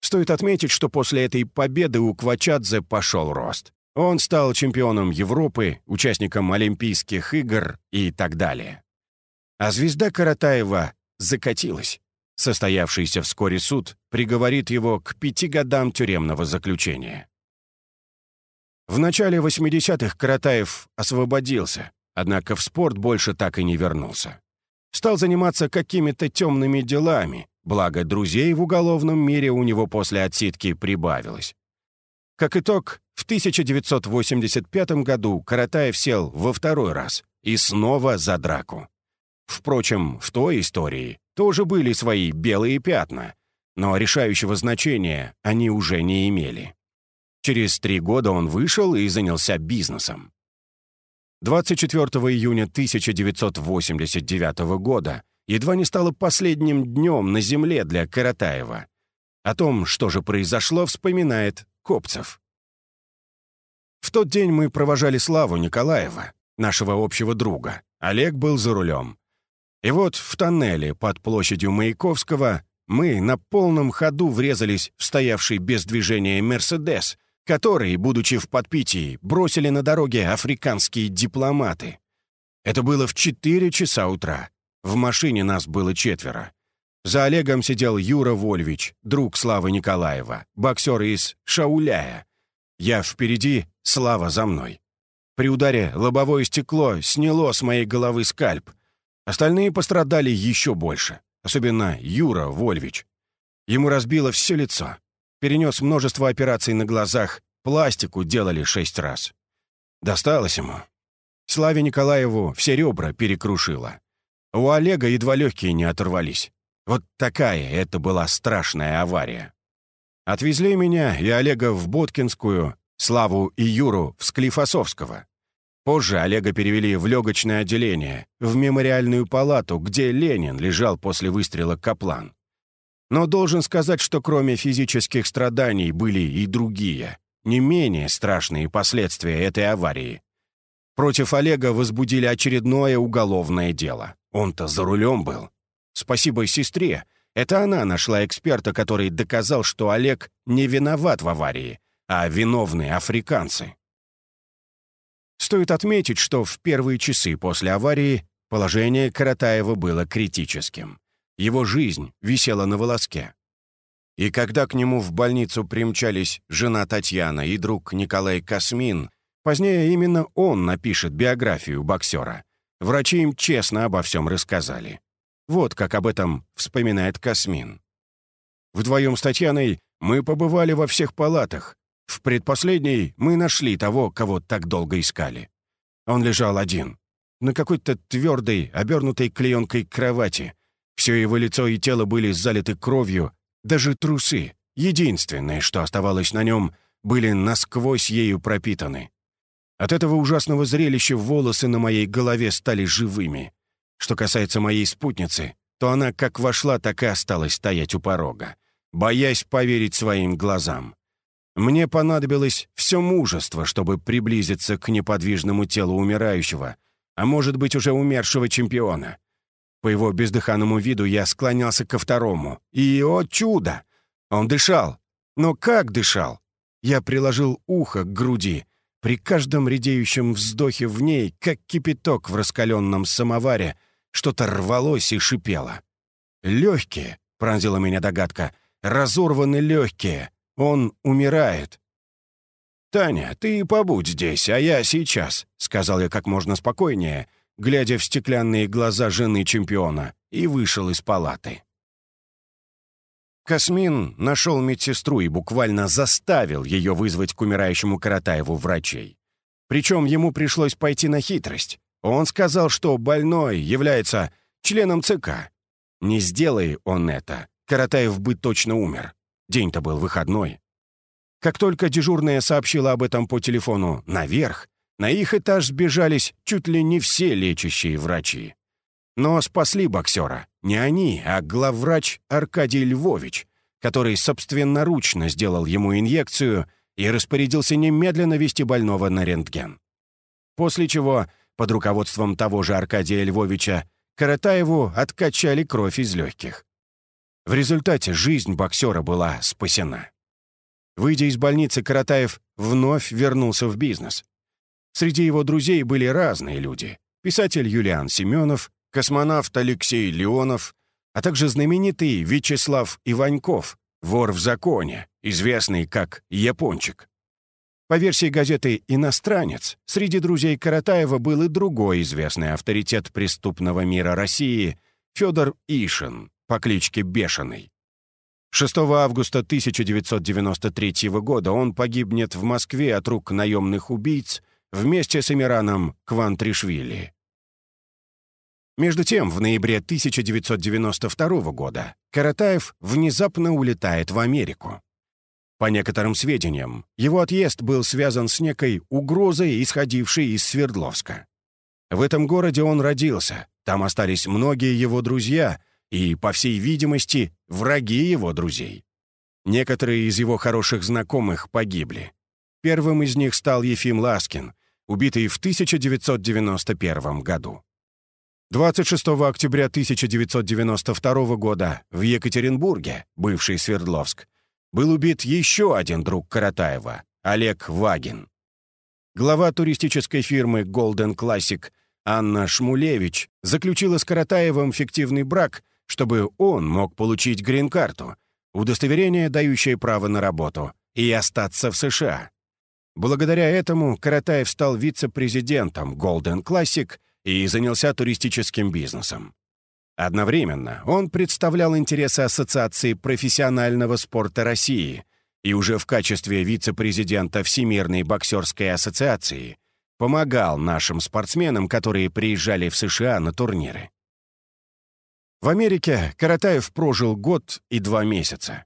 S1: Стоит отметить, что после этой победы у Квачадзе пошел рост. Он стал чемпионом Европы, участником Олимпийских игр и так далее. А звезда Каратаева закатилась. Состоявшийся вскоре суд приговорит его к пяти годам тюремного заключения. В начале 80-х Каратаев освободился, однако в спорт больше так и не вернулся стал заниматься какими-то темными делами, благо друзей в уголовном мире у него после отсидки прибавилось. Как итог, в 1985 году Каратаев сел во второй раз и снова за драку. Впрочем, в той истории тоже были свои белые пятна, но решающего значения они уже не имели. Через три года он вышел и занялся бизнесом. 24 июня 1989 года едва не стало последним днем на земле для Каратаева. О том, что же произошло, вспоминает Копцев. В тот день мы провожали Славу Николаева, нашего общего друга. Олег был за рулем. И вот в тоннеле под площадью Маяковского мы на полном ходу врезались в стоявший без движения «Мерседес», который, будучи в подпитии, бросили на дороге африканские дипломаты. Это было в 4 часа утра. В машине нас было четверо. За Олегом сидел Юра Вольвич, друг Славы Николаева, боксер из Шауляя. Я впереди, Слава за мной. При ударе лобовое стекло сняло с моей головы скальп. Остальные пострадали еще больше, особенно Юра Вольвич. Ему разбило все лицо перенес множество операций на глазах, пластику делали шесть раз. Досталось ему. Славе Николаеву все ребра перекрушило. У Олега едва легкие не оторвались. Вот такая это была страшная авария. Отвезли меня и Олега в Боткинскую, Славу и Юру в Склифосовского. Позже Олега перевели в легочное отделение, в мемориальную палату, где Ленин лежал после выстрела Каплан. Но должен сказать, что кроме физических страданий были и другие, не менее страшные последствия этой аварии. Против Олега возбудили очередное уголовное дело. Он-то за рулем был. Спасибо сестре. Это она нашла эксперта, который доказал, что Олег не виноват в аварии, а виновны африканцы. Стоит отметить, что в первые часы после аварии положение Каратаева было критическим. Его жизнь висела на волоске. И когда к нему в больницу примчались жена Татьяна и друг Николай Космин, позднее именно он напишет биографию боксера. Врачи им честно обо всем рассказали. Вот как об этом вспоминает Космин. Вдвоем с Татьяной мы побывали во всех палатах. В предпоследней мы нашли того, кого так долго искали. Он лежал один. На какой-то твердой, обернутой клеенкой кровати. Все его лицо и тело были залиты кровью, даже трусы, единственное, что оставалось на нем, были насквозь ею пропитаны. От этого ужасного зрелища волосы на моей голове стали живыми. Что касается моей спутницы, то она как вошла, так и осталась стоять у порога, боясь поверить своим глазам. Мне понадобилось все мужество, чтобы приблизиться к неподвижному телу умирающего, а может быть уже умершего чемпиона. По его бездыханному виду я склонялся ко второму. И, о чудо! Он дышал. Но как дышал? Я приложил ухо к груди. При каждом редеющем вздохе в ней, как кипяток в раскаленном самоваре, что-то рвалось и шипело. «Легкие», — пронзила меня догадка, — «разорваны легкие. Он умирает». «Таня, ты побудь здесь, а я сейчас», — сказал я как можно спокойнее, глядя в стеклянные глаза жены чемпиона, и вышел из палаты. Касмин нашел медсестру и буквально заставил ее вызвать к умирающему Каратаеву врачей. Причем ему пришлось пойти на хитрость. Он сказал, что больной является членом ЦК. Не сделай он это, Каратаев бы точно умер. День-то был выходной. Как только дежурная сообщила об этом по телефону наверх, на их этаж сбежались чуть ли не все лечащие врачи. Но спасли боксера не они, а главврач Аркадий Львович, который собственноручно сделал ему инъекцию и распорядился немедленно вести больного на рентген. После чего, под руководством того же Аркадия Львовича, Каратаеву откачали кровь из легких. В результате жизнь боксера была спасена. Выйдя из больницы, Каратаев вновь вернулся в бизнес. Среди его друзей были разные люди. Писатель Юлиан Семенов, космонавт Алексей Леонов, а также знаменитый Вячеслав Иваньков, вор в законе, известный как Япончик. По версии газеты «Иностранец», среди друзей Каратаева был и другой известный авторитет преступного мира России Федор Ишин по кличке Бешеный. 6 августа 1993 года он погибнет в Москве от рук наемных убийц вместе с Эмираном Квантришвили. Между тем, в ноябре 1992 года Каратаев внезапно улетает в Америку. По некоторым сведениям, его отъезд был связан с некой угрозой, исходившей из Свердловска. В этом городе он родился, там остались многие его друзья и, по всей видимости, враги его друзей. Некоторые из его хороших знакомых погибли. Первым из них стал Ефим Ласкин, убитый в 1991 году. 26 октября 1992 года в Екатеринбурге, бывший Свердловск, был убит еще один друг Каратаева, Олег Вагин. Глава туристической фирмы Golden Classic Анна Шмулевич заключила с Каратаевым фиктивный брак, чтобы он мог получить грин-карту, удостоверение, дающее право на работу, и остаться в США. Благодаря этому Каратаев стал вице-президентом Golden Classic и занялся туристическим бизнесом. Одновременно он представлял интересы Ассоциации профессионального спорта России и уже в качестве вице-президента Всемирной боксерской ассоциации помогал нашим спортсменам, которые приезжали в США на турниры. В Америке Каратаев прожил год и два месяца.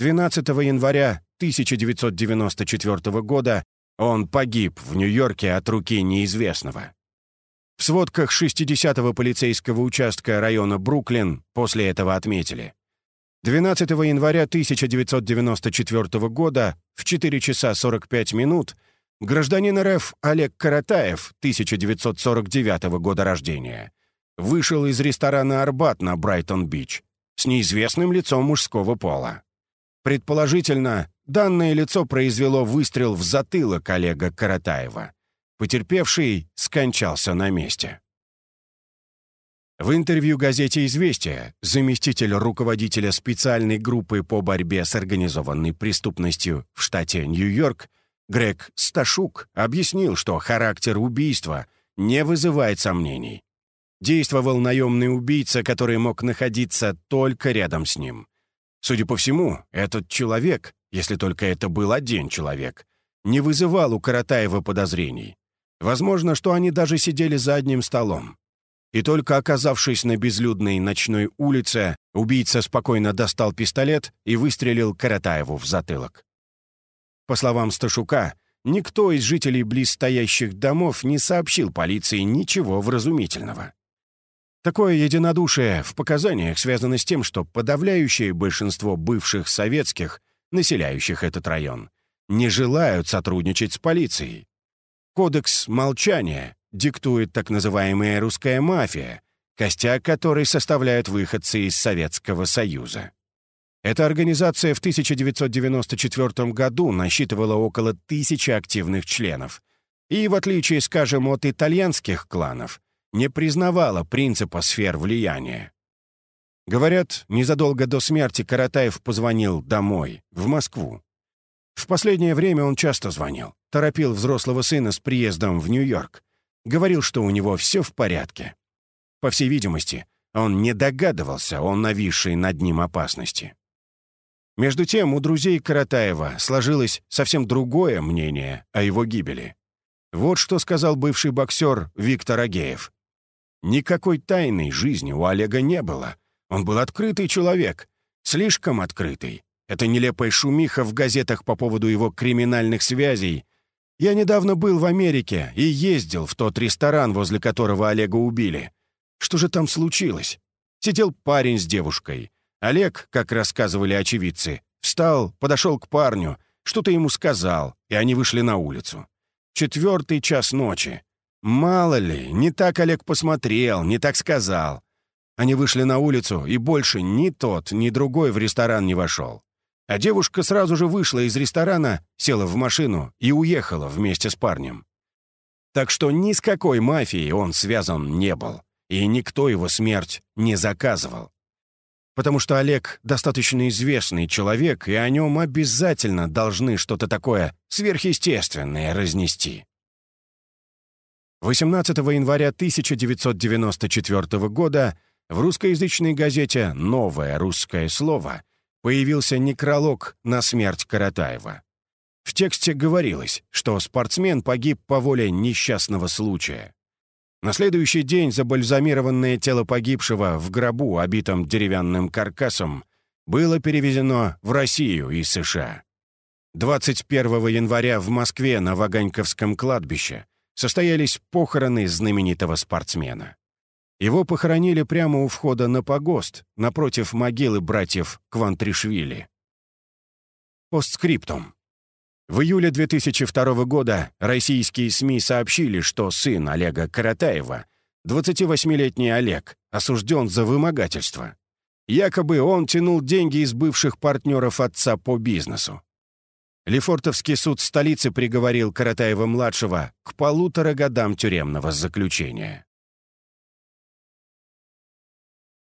S1: 12 января 1994 года он погиб в Нью-Йорке от руки неизвестного. В сводках 60-го полицейского участка района Бруклин после этого отметили. 12 января 1994 года в 4 часа 45 минут Гражданин РФ Олег Каратаев, 1949 года рождения, вышел из ресторана «Арбат» на Брайтон-Бич с неизвестным лицом мужского пола. Предположительно, данное лицо произвело выстрел в затылок Олега Каратаева. Потерпевший скончался на месте. В интервью газете «Известия» заместитель руководителя специальной группы по борьбе с организованной преступностью в штате Нью-Йорк Грег Сташук объяснил, что характер убийства не вызывает сомнений. Действовал наемный убийца, который мог находиться только рядом с ним. Судя по всему, этот человек, если только это был один человек, не вызывал у Каратаева подозрений. Возможно, что они даже сидели за одним столом. И только оказавшись на безлюдной ночной улице, убийца спокойно достал пистолет и выстрелил Каратаеву в затылок. По словам Сташука, никто из жителей близстоящих домов не сообщил полиции ничего вразумительного. Такое единодушие в показаниях связано с тем, что подавляющее большинство бывших советских, населяющих этот район, не желают сотрудничать с полицией. Кодекс молчания диктует так называемая русская мафия, костяк которой составляют выходцы из Советского Союза. Эта организация в 1994 году насчитывала около тысячи активных членов и, в отличие, скажем, от итальянских кланов, не признавала принципа сфер влияния. Говорят, незадолго до смерти Каратаев позвонил домой, в Москву. В последнее время он часто звонил, торопил взрослого сына с приездом в Нью-Йорк, Говорил, что у него все в порядке. По всей видимости, он не догадывался о нависшей над ним опасности. Между тем, у друзей Каратаева сложилось совсем другое мнение о его гибели. Вот что сказал бывший боксер Виктор Агеев. «Никакой тайной жизни у Олега не было. Он был открытый человек, слишком открытый. Это нелепая шумиха в газетах по поводу его криминальных связей я недавно был в Америке и ездил в тот ресторан, возле которого Олега убили. Что же там случилось? Сидел парень с девушкой. Олег, как рассказывали очевидцы, встал, подошел к парню, что-то ему сказал, и они вышли на улицу. Четвертый час ночи. Мало ли, не так Олег посмотрел, не так сказал. Они вышли на улицу, и больше ни тот, ни другой в ресторан не вошел. А девушка сразу же вышла из ресторана, села в машину и уехала вместе с парнем. Так что ни с какой мафией он связан не был, и никто его смерть не заказывал. Потому что Олег достаточно известный человек, и о нем обязательно должны что-то такое сверхъестественное разнести. 18 января 1994 года в русскоязычной газете «Новое русское слово» появился некролог на смерть Каратаева. В тексте говорилось, что спортсмен погиб по воле несчастного случая. На следующий день забальзамированное тело погибшего в гробу, обитом деревянным каркасом, было перевезено в Россию из США. 21 января в Москве на Ваганьковском кладбище состоялись похороны знаменитого спортсмена. Его похоронили прямо у входа на погост, напротив могилы братьев Квантришвили. Постскриптум. В июле 2002 года российские СМИ сообщили, что сын Олега Каратаева, 28-летний Олег, осужден за вымогательство. Якобы он тянул деньги из бывших партнеров отца по бизнесу. Лефортовский суд столицы приговорил Каратаева-младшего к полутора годам тюремного заключения.